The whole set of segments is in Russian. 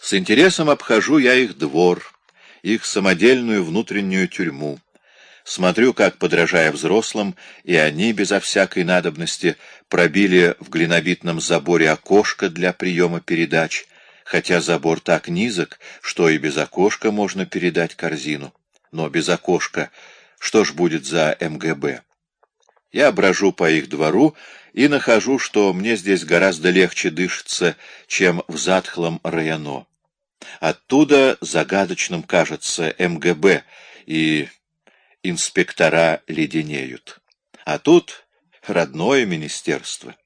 С интересом обхожу я их двор, их самодельную внутреннюю тюрьму. Смотрю, как, подражая взрослым, и они, безо всякой надобности, пробили в глинобитном заборе окошко для приема передач, хотя забор так низок, что и без окошка можно передать корзину. Но без окошка что ж будет за МГБ? Я брожу по их двору и нахожу, что мне здесь гораздо легче дышится, чем в затхлом районо. Оттуда загадочным кажется МГБ, и инспектора леденеют. А тут родное министерство.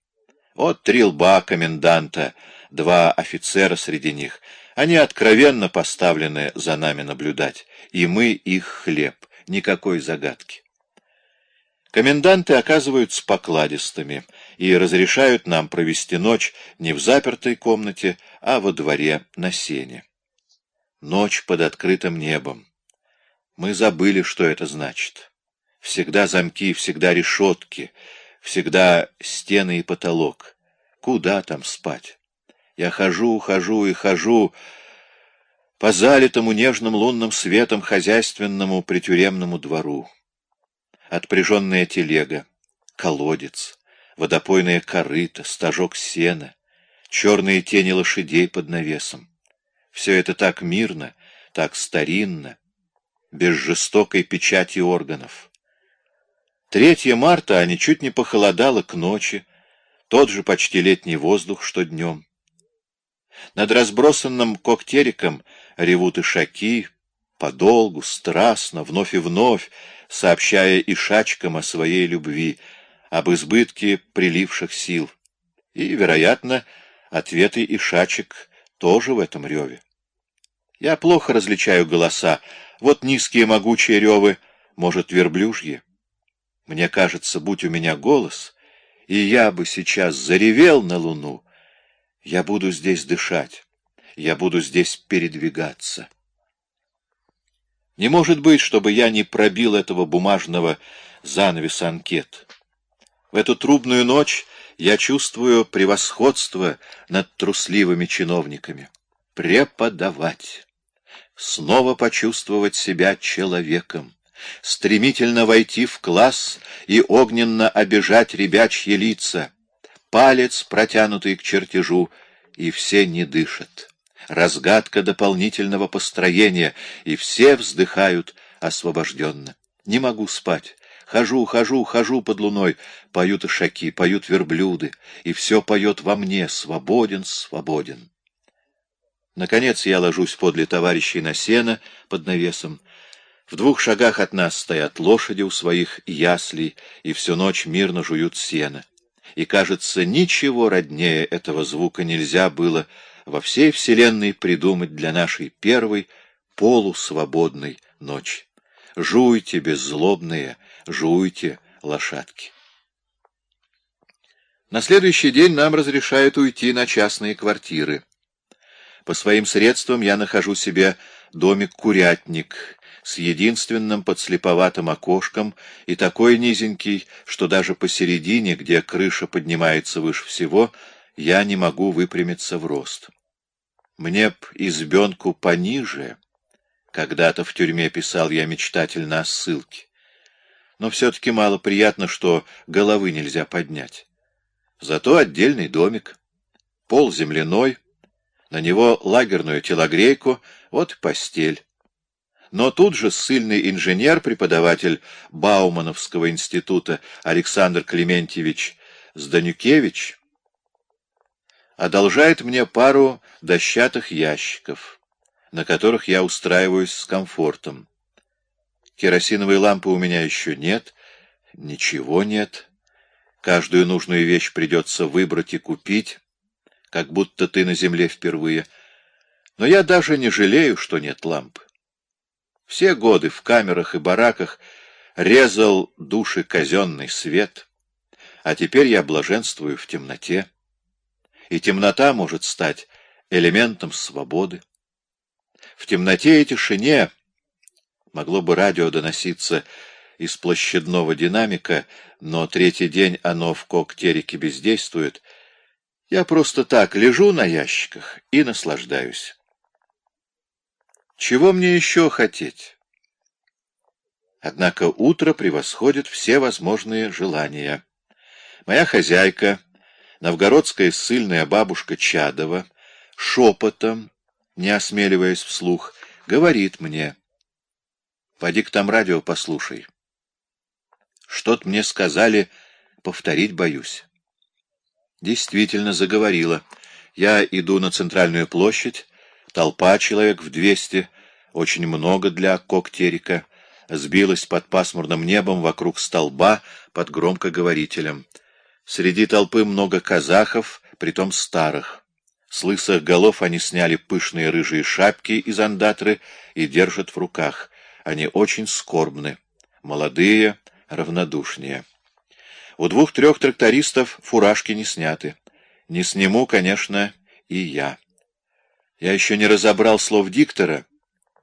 Вот три лба коменданта, два офицера среди них. Они откровенно поставлены за нами наблюдать, и мы их хлеб, никакой загадки. Коменданты оказываются покладистыми и разрешают нам провести ночь не в запертой комнате, а во дворе на сене. Ночь под открытым небом. Мы забыли, что это значит. Всегда замки, всегда решетки, всегда стены и потолок. Куда там спать? Я хожу, хожу и хожу по залитому нежным лунным светом хозяйственному притюремному двору отпряженная телега, колодец, водопойная корыта, стажок сена, черные тени лошадей под навесом. Все это так мирно, так старинно, без жестокой печати органов. 3 марта, а ничуть не похолодало к ночи, тот же почти летний воздух, что днем. Над разбросанным когтериком ревут ишаки, подолгу, страстно, вновь и вновь, сообщая ишачкам о своей любви, об избытке приливших сил. И, вероятно, ответы ишачек тоже в этом реве. Я плохо различаю голоса. Вот низкие могучие ревы, может, верблюжьи. Мне кажется, будь у меня голос, и я бы сейчас заревел на луну, я буду здесь дышать, я буду здесь передвигаться. Не может быть, чтобы я не пробил этого бумажного занавеса анкет. В эту трубную ночь я чувствую превосходство над трусливыми чиновниками. Преподавать. Снова почувствовать себя человеком. Стремительно войти в класс и огненно обижать ребячьи лица. Палец, протянутый к чертежу, и все не дышат разгадка дополнительного построения, и все вздыхают освобожденно. Не могу спать. Хожу, хожу, хожу под луной, поют ишаки, поют верблюды, и все поет во мне «Свободен, свободен». Наконец я ложусь подле товарищей на сено под навесом. В двух шагах от нас стоят лошади у своих яслей и всю ночь мирно жуют сено. И, кажется, ничего роднее этого звука нельзя было во всей вселенной придумать для нашей первой полусвободной ночи. Жуйте, беззлобные, жуйте, лошадки. На следующий день нам разрешают уйти на частные квартиры. По своим средствам я нахожу себе домик-курятник с единственным подслеповатым окошком и такой низенький, что даже посередине, где крыша поднимается выше всего, я не могу выпрямиться в рост. Мне б избенку пониже. Когда-то в тюрьме писал я мечтательно о ссылке. Но все-таки мало приятно, что головы нельзя поднять. Зато отдельный домик. Пол земляной, на него лагерную телогрейку, вот постель. Но тут же ссыльный инженер, преподаватель Баумановского института Александр Клементьевич Зданюкевич, одолжает мне пару дощатых ящиков, на которых я устраиваюсь с комфортом. Керосиновой лампы у меня еще нет, ничего нет. Каждую нужную вещь придется выбрать и купить, как будто ты на земле впервые. Но я даже не жалею, что нет лампы. Все годы в камерах и бараках резал души казенный свет, а теперь я блаженствую в темноте и темнота может стать элементом свободы. В темноте и тишине могло бы радио доноситься из площадного динамика, но третий день оно в коктерике бездействует. Я просто так лежу на ящиках и наслаждаюсь. Чего мне еще хотеть? Однако утро превосходит все возможные желания. Моя хозяйка, новгородская ссыльная бабушка Чадова, шепотом, не осмеливаясь вслух, говорит мне, «Поди-ка там радио послушай. Что-то мне сказали, повторить боюсь». Действительно заговорила. Я иду на центральную площадь, толпа человек в двести, очень много для Коктерика, сбилась под пасмурным небом вокруг столба под громкоговорителем. Среди толпы много казахов, притом старых. С лысых голов они сняли пышные рыжие шапки из андатры и держат в руках. Они очень скорбны, молодые, равнодушнее. У двух-трех трактористов фуражки не сняты. Не сниму, конечно, и я. Я еще не разобрал слов диктора.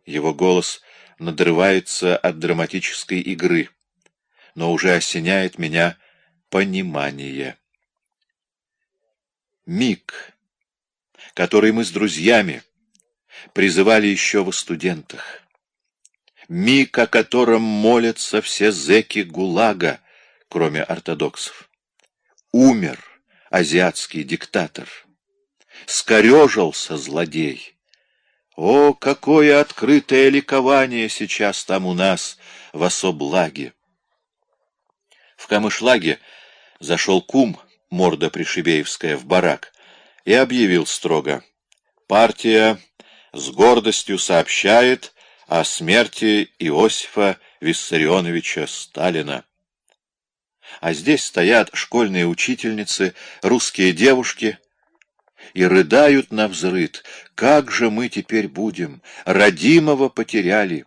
Его голос надрывается от драматической игры, но уже осеняет меня понимание. Миг, который мы с друзьями призывали еще в студентах. Миг, о котором молятся все зэки ГУЛАГа, кроме ортодоксов. Умер азиатский диктатор. Скорежился злодей. О, какое открытое ликование сейчас там у нас в особлаге! В Камышлаге зашел кум, морда Пришибеевская, в барак и объявил строго. Партия с гордостью сообщает о смерти Иосифа Виссарионовича Сталина а здесь стоят школьные учительницы, русские девушки и рыдают на взрыд. Как же мы теперь будем? Родимого потеряли.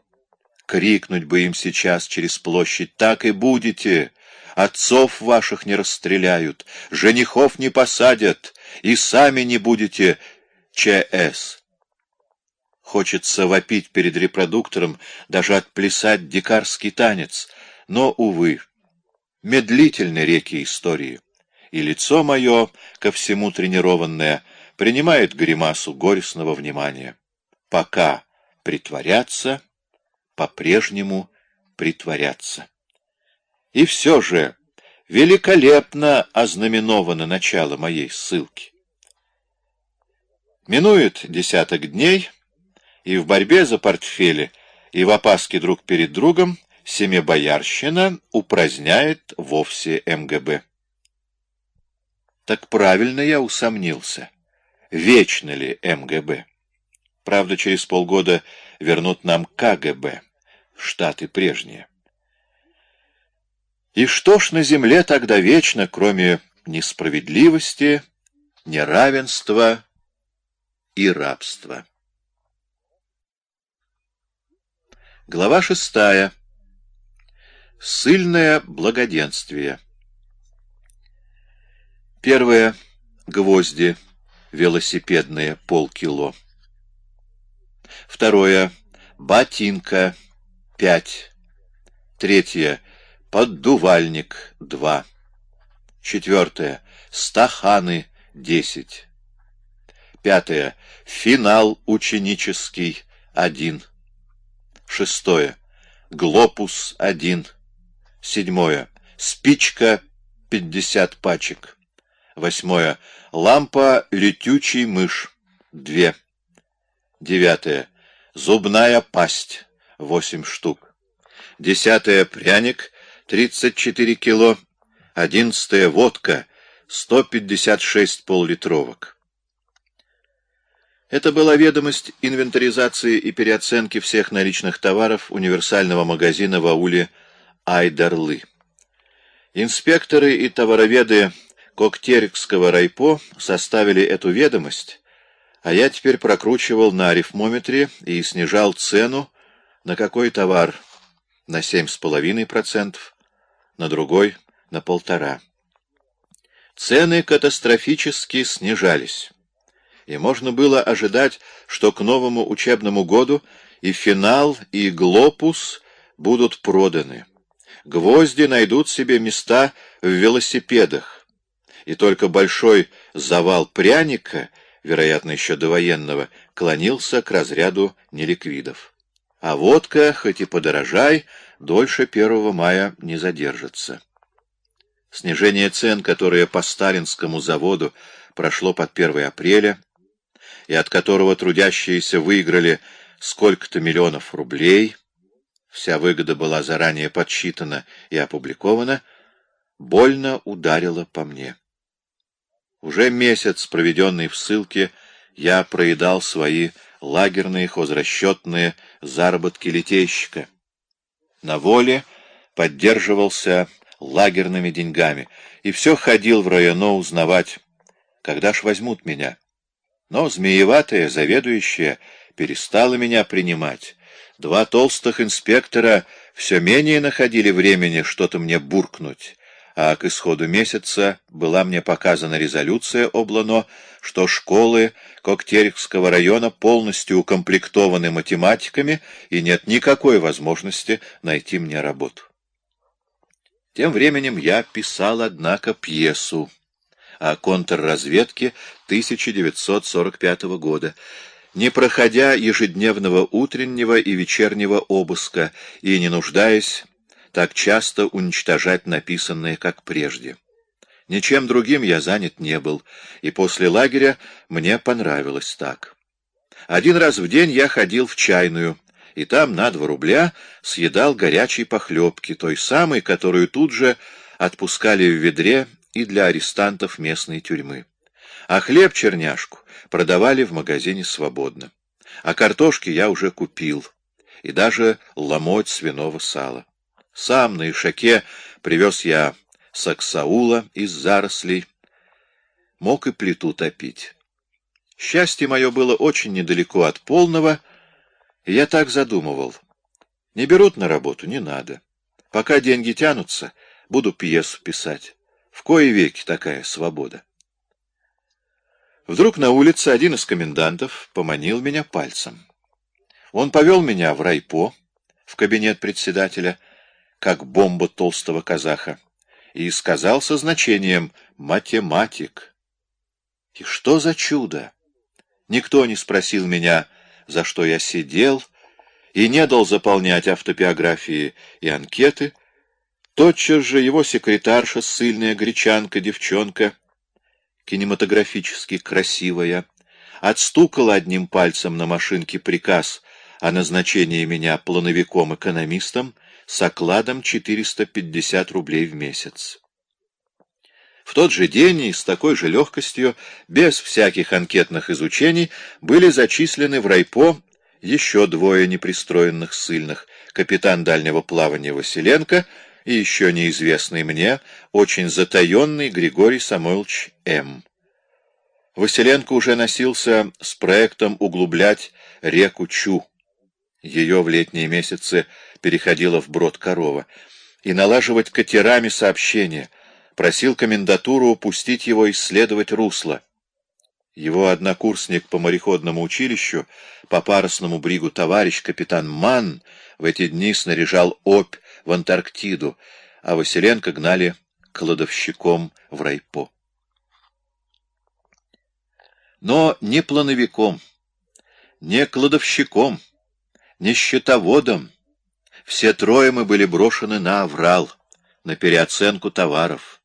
Крикнуть бы им сейчас через площадь, так и будете. Отцов ваших не расстреляют, женихов не посадят, и сами не будете ЧС. Хочется вопить перед репродуктором, даже отплясать дикарский танец, но, увы, медлительны реки истории, и лицо мое, ко всему тренированное, принимает гримасу горестного внимания. Пока притворяться, по-прежнему притворяться. И все же великолепно ознаменовано начало моей ссылки. Минует десяток дней, и в борьбе за портфели и в опаске друг перед другом Семибоярщина упраздняет вовсе МГБ. Так правильно я усомнился. Вечно ли МГБ? Правда, через полгода вернут нам КГБ, штаты прежние. И что ж на земле тогда вечно, кроме несправедливости, неравенства и рабства? Глава шестая. Сыльное благоденствие. Первое. Гвозди велосипедные полкило. Второе. Ботинка пять. Третье. Поддувальник два. Четвертое. Стаханы десять. Пятое. Финал ученический один. Шестое. Глопус один. Седьмое. Спичка пятьдесят пачек. Восьмое. Лампа летючий мышь две. Девятое. Зубная пасть восемь штук. Десятое. Пряник тридцать четыре кило. Одиннадцатое. Водка сто пятьдесят шесть поллитровок. Это была ведомость инвентаризации и переоценки всех наличных товаров универсального магазина в ауле Айдарлы. Инспекторы и товароведы Коктерикского райпо составили эту ведомость, а я теперь прокручивал на арифмометре и снижал цену на какой товар на 7,5%, на другой — на полтора. Цены катастрофически снижались, и можно было ожидать, что к новому учебному году и финал, и глопус будут проданы. Гвозди найдут себе места в велосипедах, и только большой завал пряника вероятно, еще довоенного, клонился к разряду неликвидов. А водка, хоть и подорожай, дольше 1 мая не задержится. Снижение цен, которое по сталинскому заводу прошло под 1 апреля, и от которого трудящиеся выиграли сколько-то миллионов рублей, вся выгода была заранее подсчитана и опубликована, больно ударило по мне. Уже месяц, проведенный в ссылке, я проедал свои лагерные хозрасчетные заработки литейщика. На воле поддерживался лагерными деньгами и все ходил в районо узнавать, когда ж возьмут меня. Но змееватая заведующая перестала меня принимать. Два толстых инспектора все менее находили времени что-то мне буркнуть, а к исходу месяца была мне показана резолюция облано, что школы Коктерикского района полностью укомплектованы математиками и нет никакой возможности найти мне работу. Тем временем я писал, однако, пьесу о контрразведке 1945 года, не проходя ежедневного утреннего и вечернего обыска и не нуждаясь так часто уничтожать написанное, как прежде. Ничем другим я занят не был, и после лагеря мне понравилось так. Один раз в день я ходил в чайную, и там на два рубля съедал горячей похлебки, той самой, которую тут же отпускали в ведре и для арестантов местной тюрьмы. А хлеб-черняшку продавали в магазине свободно. А картошки я уже купил, и даже ломоть свиного сала. Сам на ишаке привез я саксаула из зарослей, мог и плиту топить. Счастье мое было очень недалеко от полного, и я так задумывал. Не берут на работу, не надо. Пока деньги тянутся, буду пьесу писать. В кои веки такая свобода. Вдруг на улице один из комендантов поманил меня пальцем. Он повел меня в райпо, в кабинет председателя, как бомба толстого казаха, и сказал со значением «математик». И что за чудо! Никто не спросил меня, за что я сидел, и не дал заполнять автобиографии и анкеты, Тотчас же его секретарша, сильная гречанка-девчонка, кинематографически красивая, отстукала одним пальцем на машинке приказ о назначении меня плановиком-экономистом с окладом 450 рублей в месяц. В тот же день и с такой же легкостью, без всяких анкетных изучений, были зачислены в райпо еще двое непристроенных ссыльных, капитан дальнего плавания Василенко — и еще неизвестный мне, очень затаенный Григорий Самойлович М. Василенко уже носился с проектом углублять реку Чу. Ее в летние месяцы переходила в брод корова. И налаживать катерами сообщения. Просил комендатуру упустить его исследовать русло. Его однокурсник по мореходному училищу, по парусному бригу товарищ капитан Ман, в эти дни снаряжал опь в Антарктиду, а Василенко гнали кладовщиком в райпо. Но не плановиком, не кладовщиком, не счетоводом. Все трое мы были брошены на аврал, на переоценку товаров.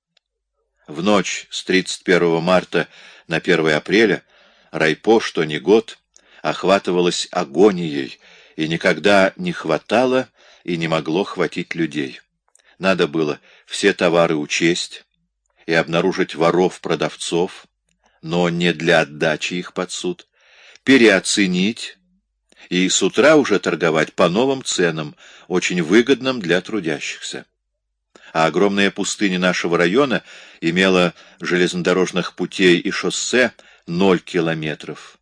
В ночь с 31 марта на 1 апреля райпо, что не год, охватывалось агонией, и никогда не хватало и не могло хватить людей. Надо было все товары учесть и обнаружить воров-продавцов, но не для отдачи их под суд, переоценить и с утра уже торговать по новым ценам, очень выгодным для трудящихся. А огромная пустыня нашего района имела железнодорожных путей и шоссе ноль километров.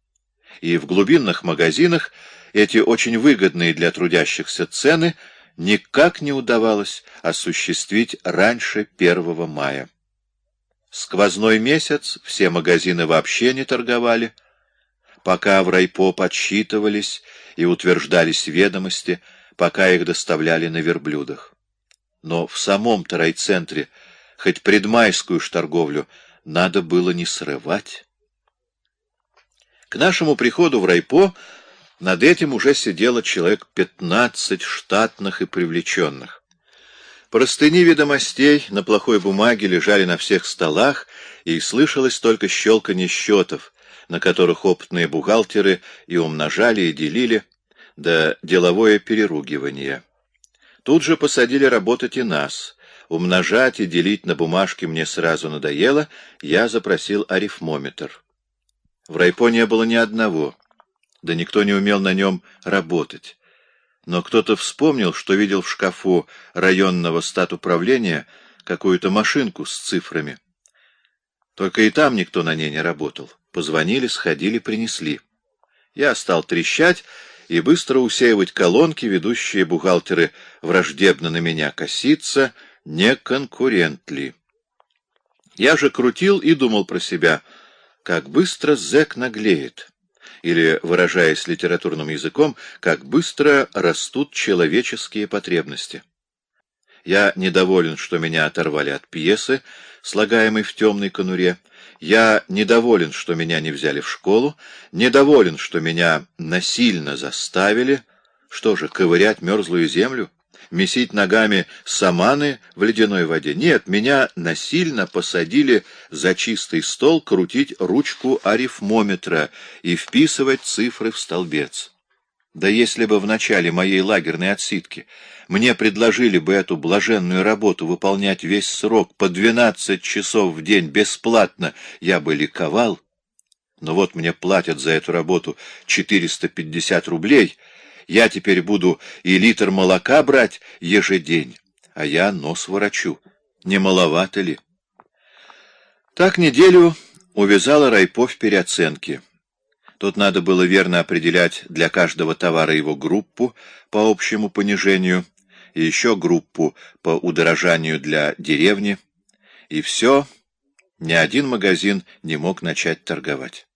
И в глубинных магазинах эти очень выгодные для трудящихся цены никак не удавалось осуществить раньше 1 мая. Сквозной месяц все магазины вообще не торговали, пока в райпо подсчитывались и утверждались ведомости, пока их доставляли на верблюдах. Но в самом-то райцентре хоть предмайскую ж надо было не срывать. К нашему приходу в райпо над этим уже сидело человек пятнадцать штатных и привлеченных. Простыни ведомостей на плохой бумаге лежали на всех столах, и слышалось только щелканье счетов, на которых опытные бухгалтеры и умножали, и делили, да деловое переругивание. Тут же посадили работать и нас. Умножать и делить на бумажке мне сразу надоело, я запросил арифмометр. В райпо не было ни одного, да никто не умел на нем работать. Но кто-то вспомнил, что видел в шкафу районного статуправления какую-то машинку с цифрами. Только и там никто на ней не работал. Позвонили, сходили, принесли. Я стал трещать и быстро усеивать колонки, ведущие бухгалтеры враждебно на меня коситься, не конкурент ли. Я же крутил и думал про себя — как быстро зэк наглеет, или, выражаясь литературным языком, как быстро растут человеческие потребности. Я недоволен, что меня оторвали от пьесы, слагаемой в темной конуре. Я недоволен, что меня не взяли в школу, недоволен, что меня насильно заставили, что же, ковырять мерзлую землю? месить ногами саманы в ледяной воде. Нет, меня насильно посадили за чистый стол крутить ручку арифмометра и вписывать цифры в столбец. Да если бы в начале моей лагерной отсидки мне предложили бы эту блаженную работу выполнять весь срок по двенадцать часов в день бесплатно, я бы ликовал. Но вот мне платят за эту работу четыреста пятьдесят рублей — я теперь буду и литр молока брать ежедень, а я нос ворочу. Не маловато ли? Так неделю увязала Райпо в переоценке. Тут надо было верно определять для каждого товара его группу по общему понижению и еще группу по удорожанию для деревни. И все, ни один магазин не мог начать торговать.